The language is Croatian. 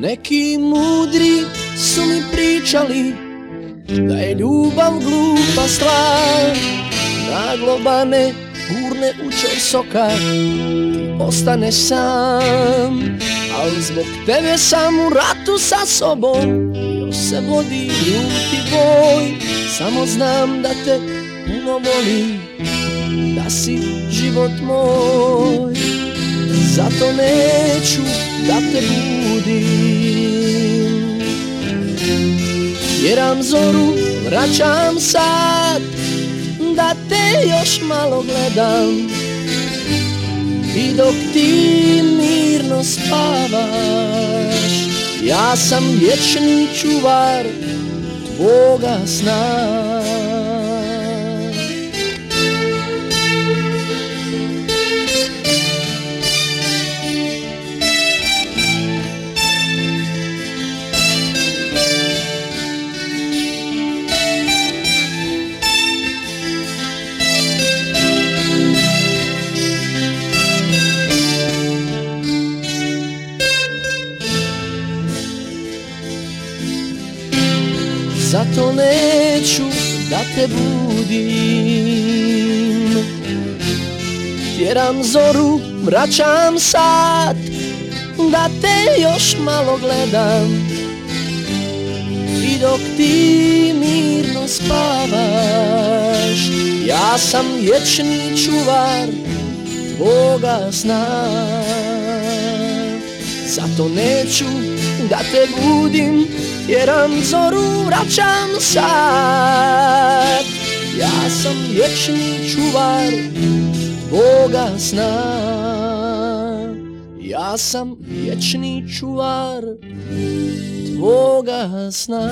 Neki mudri su mi pričali Da je ljubav glupa stvar. Naglo bane gurne u čorsoka Ti ostaneš sam. Al zbog tebe sam u ratu sa sobom Još se vodi ljuti boj. Samo znam da te puno volim Da si život moj. Zato neću da te budim. Jeram zoru, vraćam sad Da te još malo gledam. I dok ti mirno spavaš Ja sam vječni čuvar tvoga sna Zato neću da te budim. Tjeram zoru, vraćam sad Da te još malo gledam. I dok ti mirno spavaš Ja sam vječni čuvar tvoga sna. Zato neću da te budim Tjeram zoru, vraćam sad. Ja sam vječni čuvar tvoga sna. Ja sam vječni čuvar tvoga sna